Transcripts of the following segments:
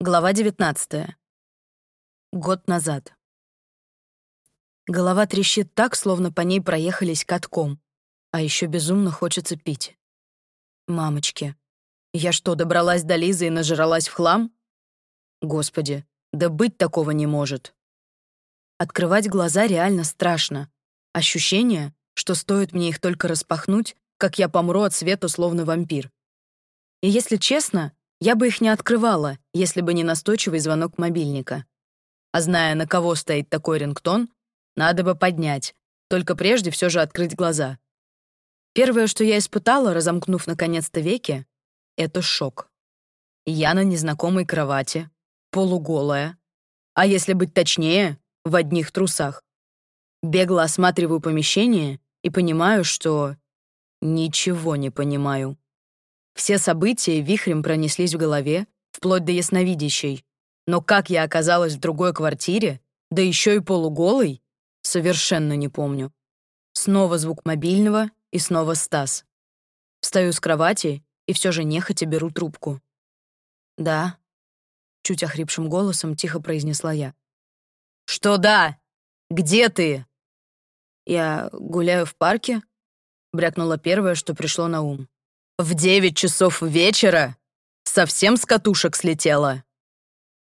Глава 19. Год назад. Голова трещит так, словно по ней проехались катком, а еще безумно хочется пить. Мамочки, я что, добралась до Лизы и нажралась в хлам? Господи, да быть такого не может. Открывать глаза реально страшно. Ощущение, что стоит мне их только распахнуть, как я помру от света, словно вампир. И если честно, я бы их не открывала, если бы не настойчивый звонок мобильника. А зная, на кого стоит такой рингтон, надо бы поднять, только прежде все же открыть глаза. Первое, что я испытала, разомкнув наконец-то веки, — это шок. Я на незнакомой кровати, полуголая, а если быть точнее, в одних трусах. Бегло осматриваю помещение и понимаю, что ничего не понимаю. Все события вихрем пронеслись в голове, вплоть до ясновидящей. Но как я оказалась в другой квартире, да еще и полуголой, совершенно не помню. Снова звук мобильного и снова Стас. Встаю с кровати и все же нехотя беру трубку. «Да», — чуть охрипшим голосом тихо произнесла я. «Что да? Где ты?» «Я гуляю в парке», — брякнула первое, что пришло на ум. В девять часов вечера? Совсем с катушек слетела?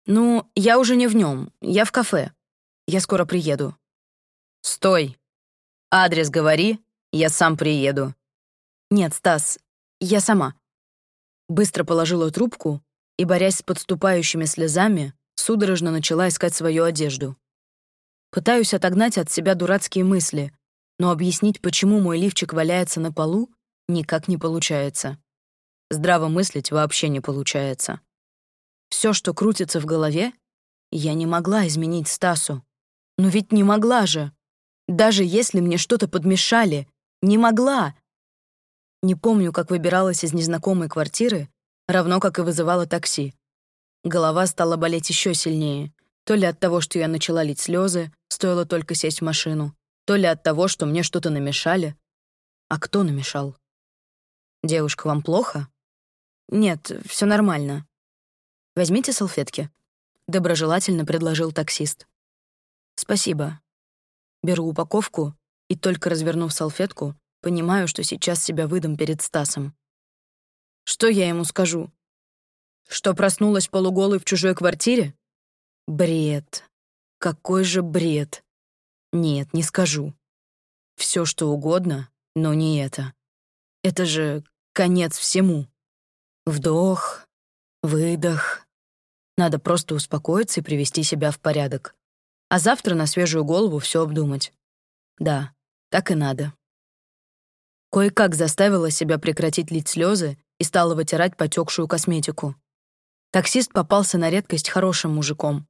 Ну, я уже не в нем, я в кафе. Я скоро приеду. Стой. Адрес говори, я сам приеду. Нет, Стас, я сама. Быстро положила трубку и, борясь с подступающими слезами, судорожно начала искать свою одежду. Пытаюсь отогнать от себя дурацкие мысли, но объяснить, почему мой лифчик валяется на полу, никак не получается. Здраво мыслить вообще не получается. Все, что крутится в голове, я не могла изменить Стасу. Но ведь не могла же. Даже если мне что-то подмешали, не могла. Не помню, как выбиралась из незнакомой квартиры, равно как и вызывала такси. Голова стала болеть еще сильнее. То ли от того, что я начала лить слезы, стоило только сесть в машину, то ли от того, что мне что-то намешали. А кто намешал? «Девушка, вам плохо?» «Нет, все нормально. Возьмите салфетки», — доброжелательно предложил таксист. «Спасибо». Беру упаковку и, только развернув салфетку, понимаю, что сейчас себя выдам перед Стасом. Что я ему скажу? Что проснулась полуголой в чужой квартире? Бред. Какой же бред. Нет, не скажу. Все что угодно, но не это. Это же конец всему. Вдох, выдох. Надо просто успокоиться и привести себя в порядок. А завтра на свежую голову все обдумать. Да, так и надо. Кое-как заставила себя прекратить лить слезы и стала вытирать потекшую косметику. Таксист попался на редкость хорошим мужиком.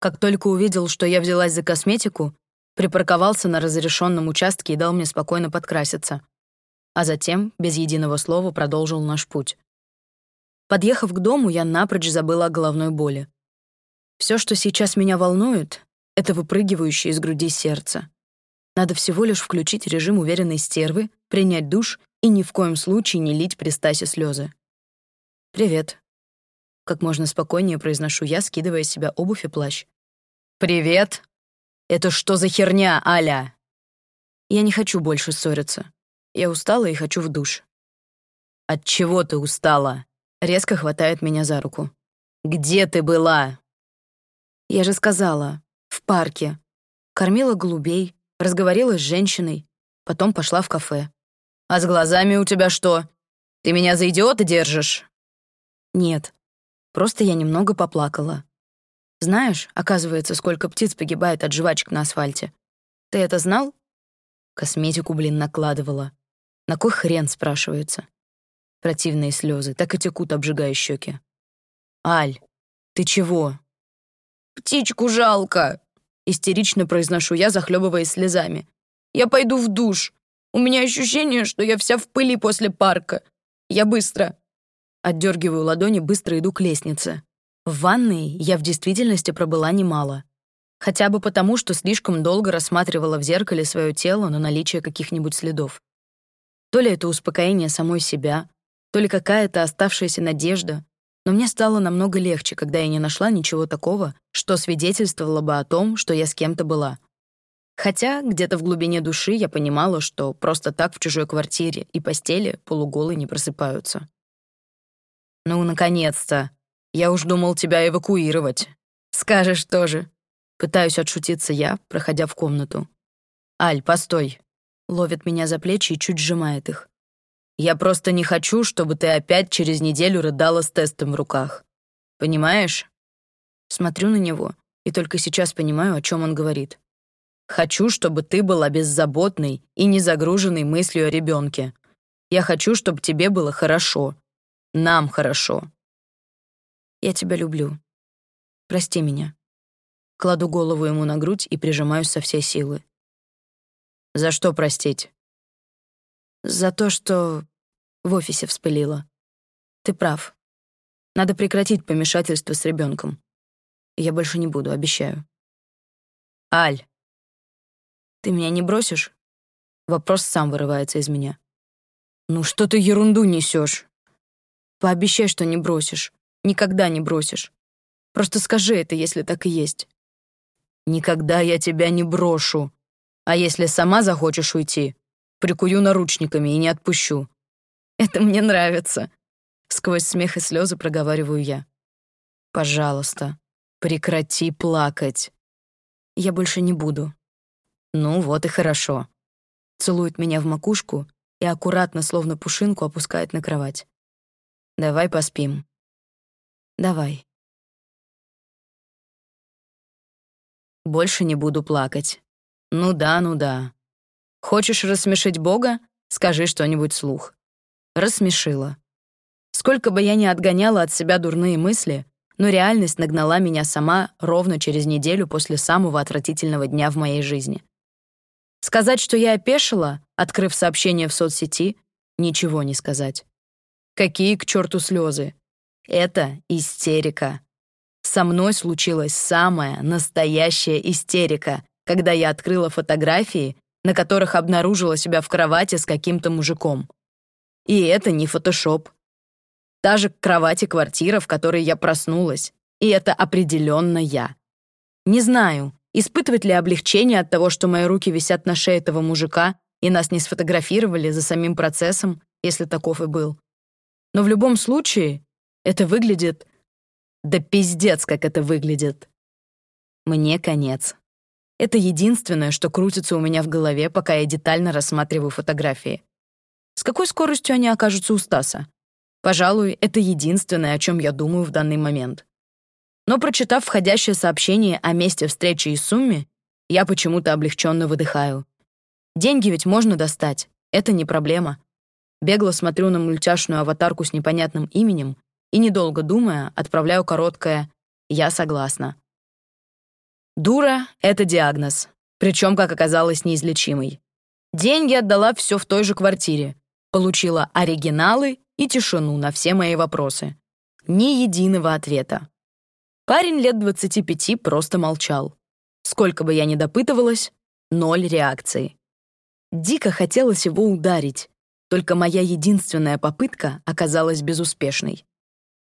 Как только увидел, что я взялась за косметику, припарковался на разрешенном участке и дал мне спокойно подкраситься а затем, без единого слова, продолжил наш путь. Подъехав к дому, я напрочь забыла о головной боли. Все, что сейчас меня волнует, это выпрыгивающее из груди сердце. Надо всего лишь включить режим уверенной стервы, принять душ и ни в коем случае не лить при Стасе слезы. «Привет», — как можно спокойнее произношу я, скидывая с себя обувь и плащ. «Привет? Это что за херня, Аля?» Я не хочу больше ссориться. Я устала и хочу в душ. От чего ты устала? Резко хватает меня за руку. Где ты была? Я же сказала, в парке. Кормила голубей, разговорила с женщиной, потом пошла в кафе. А с глазами у тебя что? Ты меня за идиота держишь? Нет. Просто я немного поплакала. Знаешь, оказывается, сколько птиц погибает от жвачек на асфальте. Ты это знал? Косметику, блин, накладывала. На кой хрен, спрашивается? Противные слезы так и текут, обжигая щеки. «Аль, ты чего?» «Птичку жалко!» — истерично произношу я, захлебываясь слезами. «Я пойду в душ. У меня ощущение, что я вся в пыли после парка. Я быстро». Отдергиваю ладони, быстро иду к лестнице. В ванной я в действительности пробыла немало. Хотя бы потому, что слишком долго рассматривала в зеркале свое тело на наличие каких-нибудь следов. То ли это успокоение самой себя, то ли какая-то оставшаяся надежда, Но мне стало намного легче, когда я не нашла ничего такого, что свидетельствовало бы о том, что я с кем-то была. Хотя где-то в глубине души я понимала, что просто так в чужой квартире и постели полуголые не просыпаются. «Ну, наконец-то! Я уж думал тебя эвакуировать. Скажешь тоже». Пытаюсь отшутиться я, проходя в комнату. «Аль, постой!» Ловит меня за плечи и чуть сжимает их. «Я просто не хочу, чтобы ты опять через неделю рыдала с тестом в руках. Понимаешь?» Смотрю на него и только сейчас понимаю, о чем он говорит. Хочу, чтобы ты была беззаботной и не загруженной мыслью о ребенке. Я хочу, чтобы тебе было хорошо. Нам хорошо. Я тебя люблю. Прости меня. Кладу голову ему на грудь и прижимаюсь со всей силы. За что простить? За то, что в офисе вспылила. Ты прав. Надо прекратить помешательство с ребенком. Я больше не буду, обещаю. Аль, ты меня не бросишь? Вопрос сам вырывается из меня. Ну что ты ерунду несешь? Пообещай, что не бросишь. Никогда не бросишь. Просто скажи это, если так и есть. Никогда я тебя не брошу. А если сама захочешь уйти, прикую наручниками и не отпущу. Это мне нравится. Сквозь смех и слезы проговариваю я. Пожалуйста, прекрати плакать. Я больше не буду. Ну вот и хорошо. Целует меня в макушку и аккуратно, словно пушинку, опускает на кровать. Давай поспим. Давай. Больше не буду плакать. Ну да, ну да. Хочешь рассмешить Бога? Скажи что-нибудь слух. Рассмешила. Сколько бы я ни отгоняла от себя дурные мысли, но реальность нагнала меня сама ровно через неделю после самого отвратительного дня в моей жизни. Сказать, что я опешила, открыв сообщение в соцсети, ничего не сказать. Какие к черту слезы? Это истерика. Со мной случилась самая настоящая истерика, когда я открыла фотографии, на которых обнаружила себя в кровати с каким-то мужиком. И это не фотошоп. Та же кровати квартира, в которой я проснулась. И это определенно я. Не знаю, Испытывать ли облегчение от того, что мои руки висят на шее этого мужика, и нас не сфотографировали за самим процессом, если таков и был. Но в любом случае, это выглядит... Да пиздец, как это выглядит. Мне конец. Это единственное, что крутится у меня в голове, пока я детально рассматриваю фотографии. С какой скоростью они окажутся у Стаса? Пожалуй, это единственное, о чем я думаю в данный момент. Но прочитав входящее сообщение о месте встречи и сумме, я почему-то облегченно выдыхаю. Деньги ведь можно достать, это не проблема. Бегло смотрю на мультяшную аватарку с непонятным именем и, недолго думая, отправляю короткое «Я согласна». Дура — это диагноз, причем, как оказалось, неизлечимый. Деньги отдала все в той же квартире, получила оригиналы и тишину на все мои вопросы. Ни единого ответа. Парень лет 25 просто молчал. Сколько бы я ни допытывалась, ноль реакции. Дико хотелось его ударить, только моя единственная попытка оказалась безуспешной.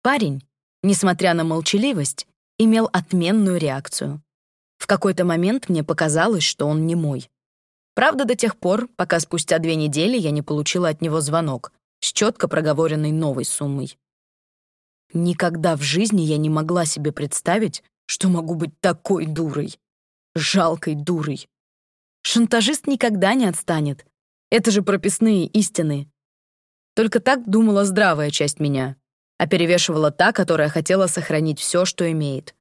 Парень, несмотря на молчаливость, имел отменную реакцию. В какой-то момент мне показалось, что он не мой. Правда, до тех пор, пока спустя две недели я не получила от него звонок с четко проговоренной новой суммой. Никогда в жизни я не могла себе представить, что могу быть такой дурой. Жалкой дурой. Шантажист никогда не отстанет. Это же прописные истины. Только так думала здравая часть меня, а перевешивала та, которая хотела сохранить все, что имеет.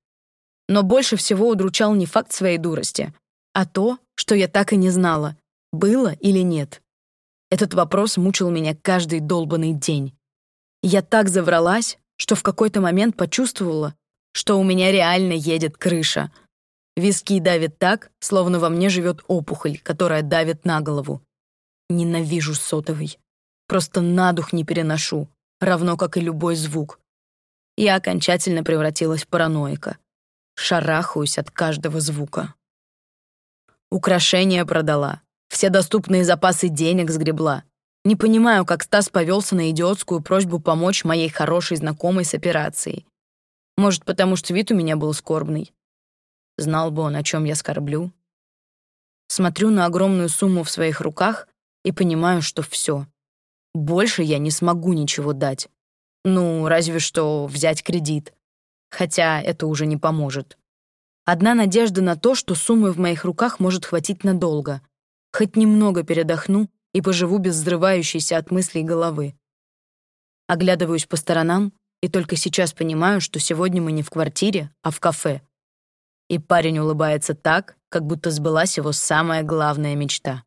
Но больше всего удручал не факт своей дурости, а то, что я так и не знала, было или нет. Этот вопрос мучил меня каждый долбанный день. Я так завралась, что в какой-то момент почувствовала, что у меня реально едет крыша. Виски давит так, словно во мне живет опухоль, которая давит на голову. Ненавижу сотовый. Просто на дух не переношу, равно как и любой звук. Я окончательно превратилась в параноика. Шарахаюсь от каждого звука. Украшения продала, все доступные запасы денег сгребла. Не понимаю, как Стас повелся на идиотскую просьбу помочь моей хорошей знакомой с операцией. Может, потому что вид у меня был скорбный. Знал бы он, о чем я скорблю. Смотрю на огромную сумму в своих руках и понимаю, что все. Больше я не смогу ничего дать. Ну, разве что взять кредит. Хотя это уже не поможет. Одна надежда на то, что суммы в моих руках может хватить надолго. Хоть немного передохну и поживу без взрывающейся от мыслей головы. Оглядываюсь по сторонам и только сейчас понимаю, что сегодня мы не в квартире, а в кафе. И парень улыбается так, как будто сбылась его самая главная мечта.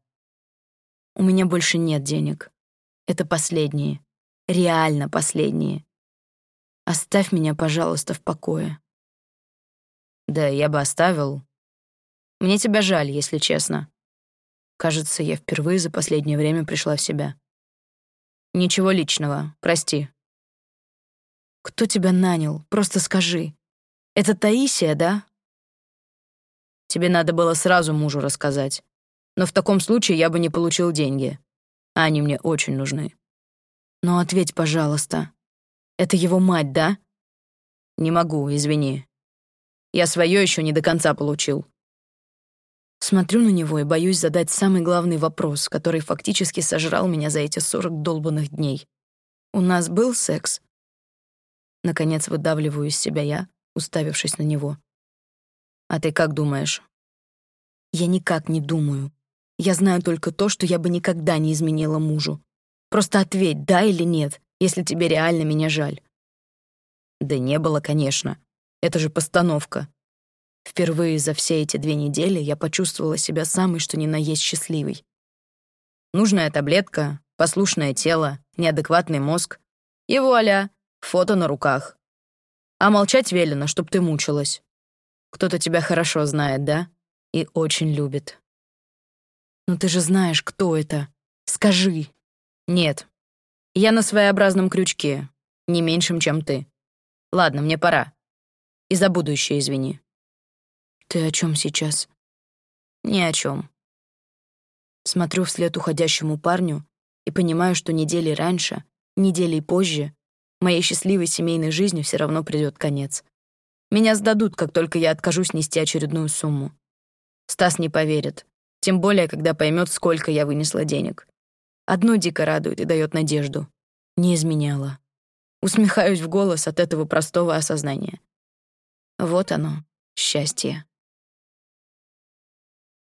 У меня больше нет денег. Это последние. Реально последние. Оставь меня, пожалуйста, в покое. Да, я бы оставил. Мне тебя жаль, если честно. Кажется, я впервые за последнее время пришла в себя. Ничего личного, прости. Кто тебя нанял? Просто скажи. Это Таисия, да? Тебе надо было сразу мужу рассказать. Но в таком случае я бы не получил деньги. А они мне очень нужны. Но ответь, пожалуйста. Это его мать, да? Не могу, извини. Я свое еще не до конца получил. Смотрю на него и боюсь задать самый главный вопрос, который фактически сожрал меня за эти сорок долбанных дней. У нас был секс? Наконец выдавливаю из себя я, уставившись на него. А ты как думаешь? Я никак не думаю. Я знаю только то, что я бы никогда не изменила мужу. Просто ответь, да или нет, если тебе реально меня жаль. Да не было, конечно. Это же постановка. Впервые за все эти две недели я почувствовала себя самой, что ни на есть счастливой. Нужная таблетка, послушное тело, неадекватный мозг. И вуаля, фото на руках. А молчать велено, чтоб ты мучилась. Кто-то тебя хорошо знает, да? И очень любит. Ну ты же знаешь, кто это. Скажи. Нет. Я на своеобразном крючке, не меньшим, чем ты. Ладно, мне пора. И за будущее извини. «Ты о чем сейчас?» «Ни о чем. Смотрю вслед уходящему парню и понимаю, что недели раньше, недели позже, моей счастливой семейной жизни все равно придет конец. Меня сдадут, как только я откажусь нести очередную сумму. Стас не поверит, тем более, когда поймет, сколько я вынесла денег. Одно дико радует и дает надежду. Не изменяла. Усмехаюсь в голос от этого простого осознания. Вот оно, счастье.